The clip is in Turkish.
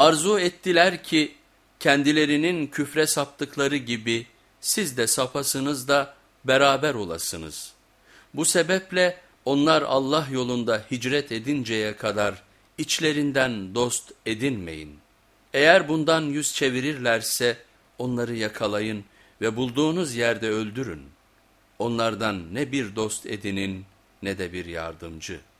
Arzu ettiler ki kendilerinin küfre saptıkları gibi siz de sapasınız da beraber olasınız. Bu sebeple onlar Allah yolunda hicret edinceye kadar içlerinden dost edinmeyin. Eğer bundan yüz çevirirlerse onları yakalayın ve bulduğunuz yerde öldürün. Onlardan ne bir dost edinin ne de bir yardımcı.''